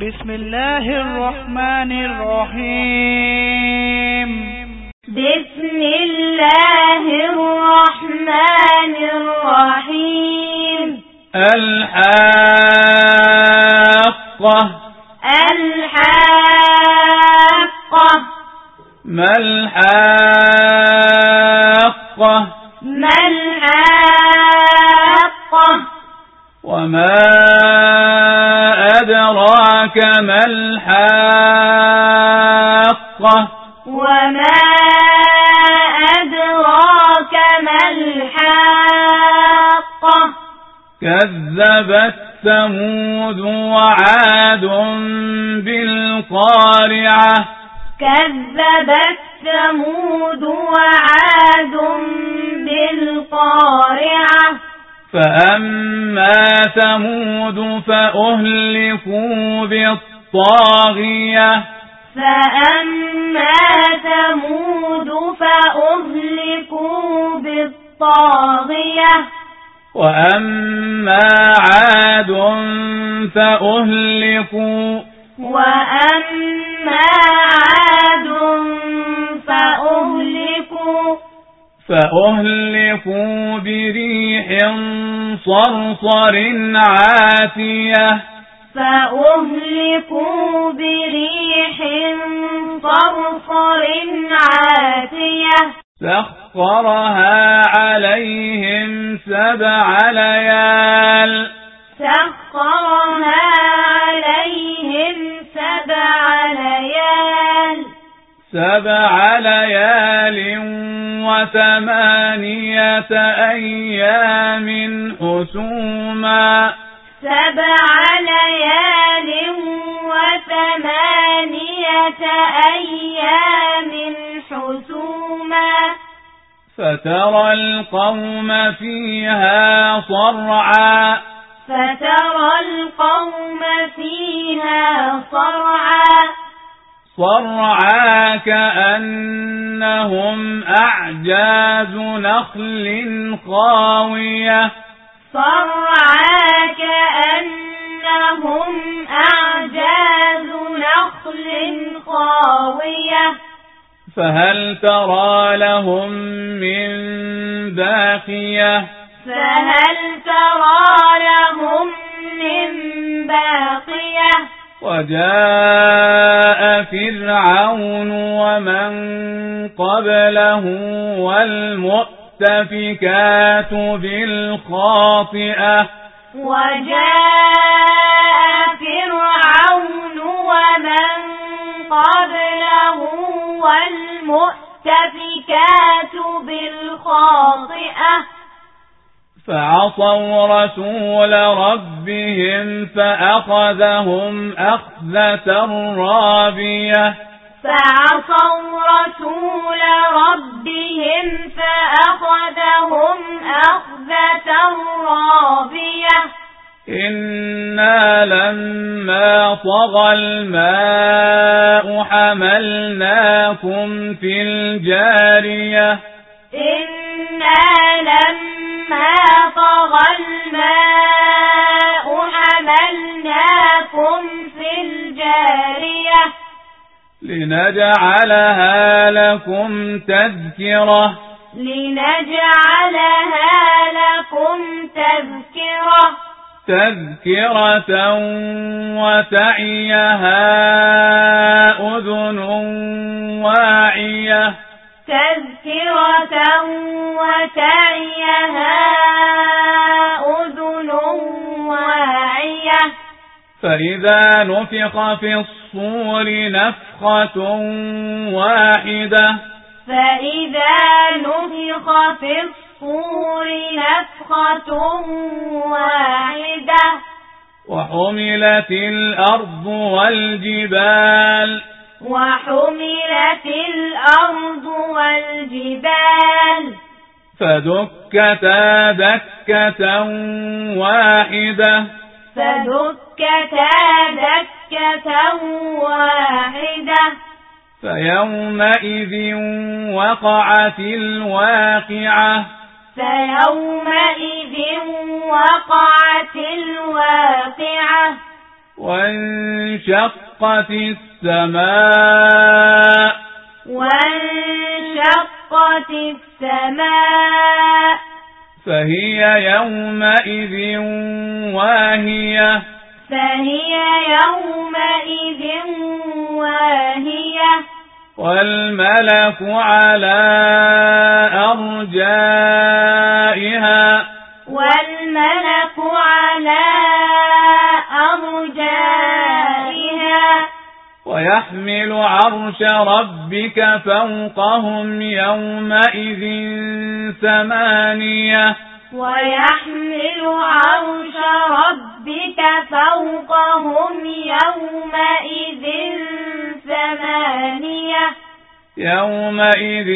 بسم الله الرحمن الرحيم بسم الله الرحمن الرحيم الحاقة الحاقة ما الحاقة ما الحاقة وما أدراك ما الحاقة؟ وما أدراك ما الحاقة؟ كذبت ثمود وعاد بالقارعة. كذبت ثمود وعاد بالقارعة. فأما ثمود فأهلكوا بالطاغية فأما ثمود فأهلكوا بالطاغية وأما عاد فأهلكوا وأما عاد فأهلكوا فأهلكوا بريح صرصر عاتية. فأهلكوا بريح صرصر عاتية. سخرها عليهم سبع ليال. سخرها سبع ليال وثمانية أيام حسوما. سبع ليال وثمانية أيام حسوما. فترى القوم فيها صرعا. فترى القوم فيها صرعا. صرعا كأنهم أعجاز نخل خاوية صرعا كأنهم أعجاز نخل خاوية فهل ترى لهم من باقية فهل ترى لهم من باقية وجاء فرعون ومن قبله والمؤتفكات بالخاطئة. وجاء فرعون ومن قبله والمؤتفكات بالخاطئة. فعصوا رسول ربهم فأخذهم أخذة رابية. فعصوا رسول ربهم فأخذهم أخذة رابية. إنا لما طغى الماء حملناكم في الجارية. إنا لنجعلها لكم تذكرة. لنجعلها لكم تذكرة. تذكرة وتعيها أذن واعية. تذكرة وتعيها أذن واعية. فإذا نفخ في الصور نفخة واحدة. فإذا نفخ في الصور نفخة واحدة. وحملت الأرض والجبال. وحملت الأرض والجبال. فدكتا دكة واحدة. فدكتا دكة واحدة. فيومئذ وقعت الواقعة. فيومئذ وقعت الواقعة. وانشقت السماء. وانشقت السماء. فهي يومئذ واهية. فهي يومئذ واهية. والملك على أرجائها. والملك على أرجائها. ويحمل عرش ربك فوقهم يومئذ ثمانية. ويحمل عرش ربك فوقهم يومئذ ثمانية يومئذ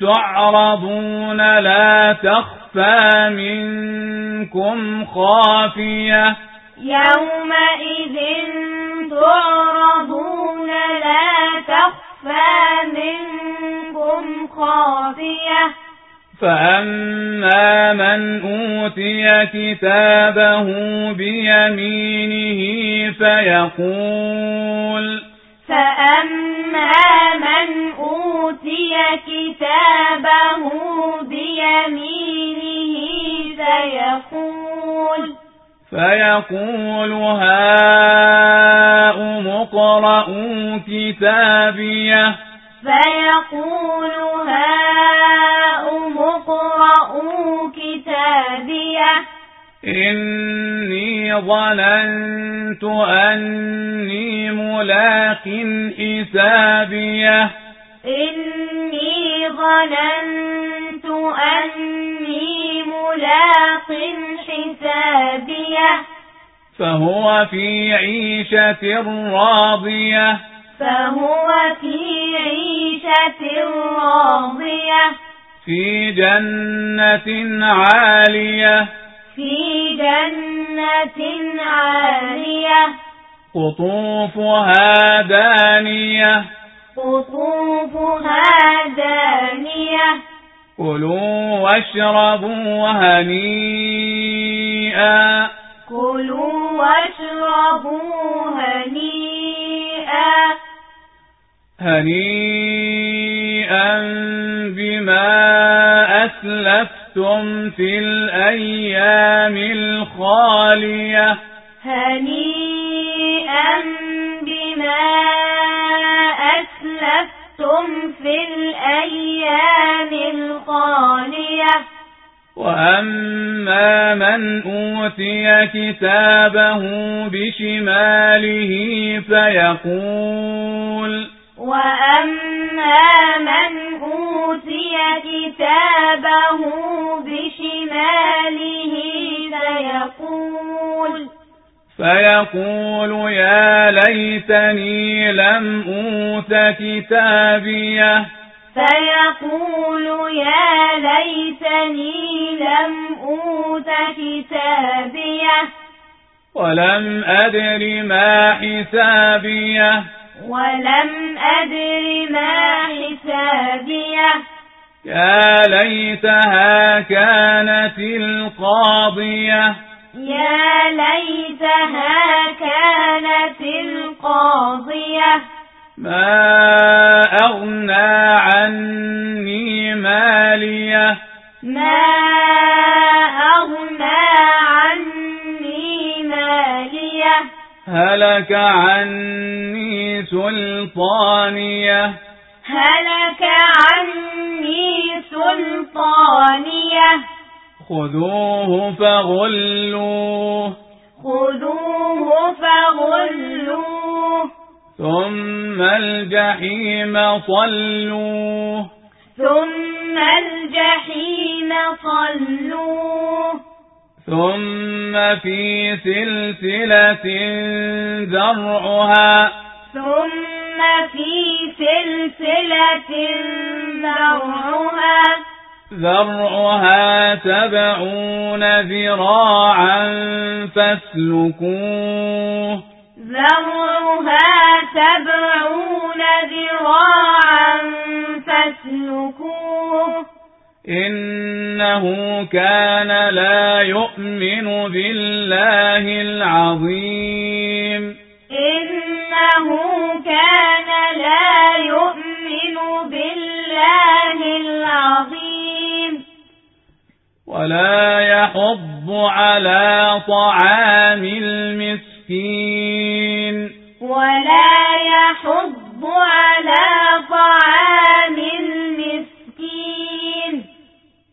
تعرضون لا تخفى منكم خافية يومئذ تعرضون لا تخفى منكم خافية فأما من أوتي كتابه بيمينه فيقول فأما من أوتي كتابه بيمينه فيقول فيقول هاؤم اقرءوا كتابيه فيقول هاؤم إني ظننت أني ملاق حسابيه. إني ظننت أني ملاق حسابيه. فهو في عيشة راضية. فهو في عيشة راضية. في جنة عالية. في جنة عالية. قطوفها دانية. قطوفها دانية. كلوا واشربوا هنيئا. كلوا واشربوا هنيئا. هنيئا بما أسلفتم في الأيام الخالية هنيئا بما أسلفتم في الأيام الخالية وأما من أوتي كتابه بشماله فيقول وأما من أوتي كتابه بشماله فيقول فيقول يا ليتني لم أوت كتابيه فيقول يا ليتني لم أوت كتابيه ولم أدر ما حسابيه ولم أدر ما حسابيه. يا ليتها كانت القاضية. يا ليتها كانت القاضية. ما سلطانية. هلك عني سلطانية. خذوه فغلوه. خذوه فغلوه. ثم الجحيم صلوه. ثم الجحيم صلوه. ثم في سلسلة ذرعها ثم في سلسلة ذرعها. ذرعها سبعون ذراعا فاسلكوه. ذرعها سبعون ذراعا فاسلكوه. إنه كان لا يؤمن بالله العظيم. ولا يحض على طعام المسكين. ولا يحض على طعام المسكين.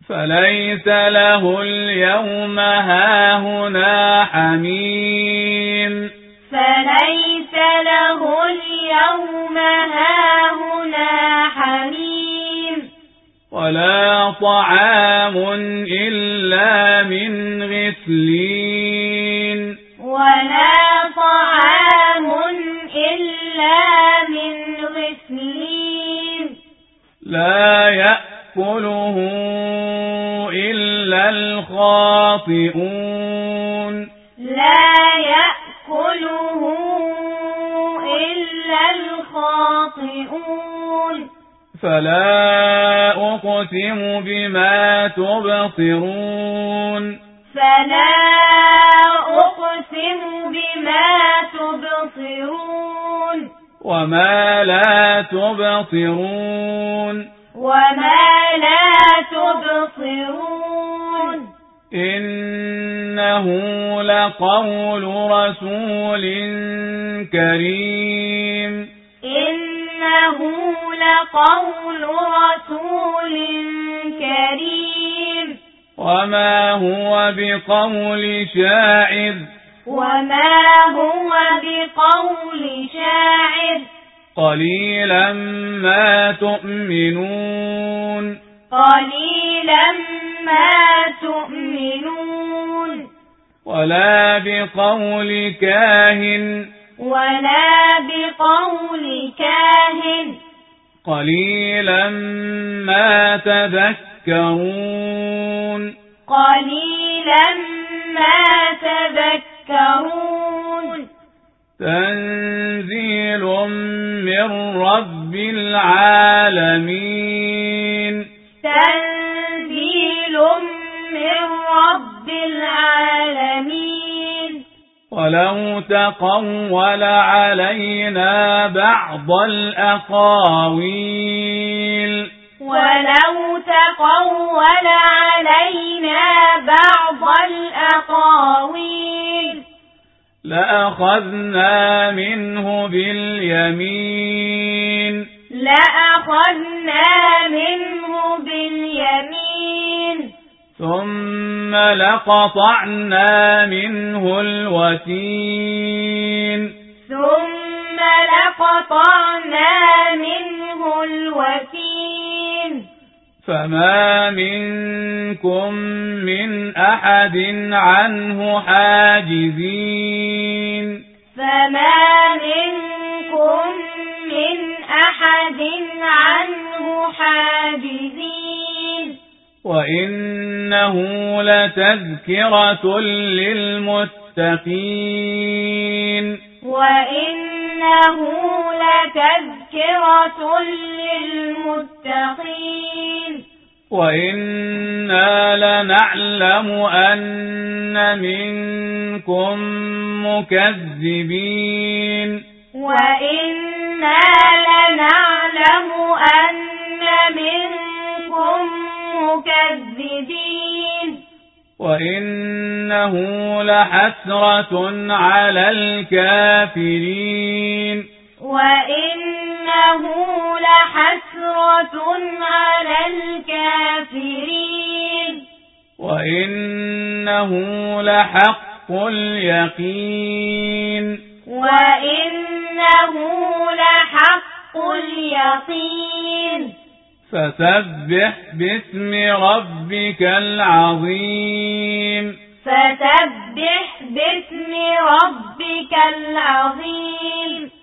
فليس له اليوم هاهنا حميم. فليس له اليوم هاهنا ولا طعام إلا من غسلين. ولا طعام إلا من غسلين. لا يأكله إلا الخاطئون. لا يأكله إلا الخاطئون. فلا أقسم بما تبصرون. فلا أقسم بما تبصرون. وما لا تبصرون. وما لا تبصرون. إنه لقول رسول كريم. بقول شاعر. وما هو بقول شاعر. قليلا ما تؤمنون. قليلا ما تؤمنون. ولا بقول كاهن. ولا بقول كاهن. قليلا ما تذكرون. قليلا ما تذكرون. تنزيل من رب العالمين. تنزيل من رب العالمين. ولو تقول علينا بعض الأقاويل. ولو تقول علينا بعض الأقاويل. لأخذنا منه باليمين. لأخذنا منه باليمين. ثم لقطعنا منه الوتين. ثم لقطعنا منه الوتين. فما منكم من أحد عنه حاجزين فما منكم من أحد عنه حاجزين وإنه لتذكرة للمتقين وإنه لتذكرة للمتقين وإنا لنعلم أن منكم مكذبين وإنا لنعلم أن منكم مكذبين وإنه لحسرة على الكافرين وإنه لحسرة على الكافرين وإنه لحق اليقين وإنه لحق اليقين فسبح باسم ربك العظيم. فسبح باسم ربك العظيم.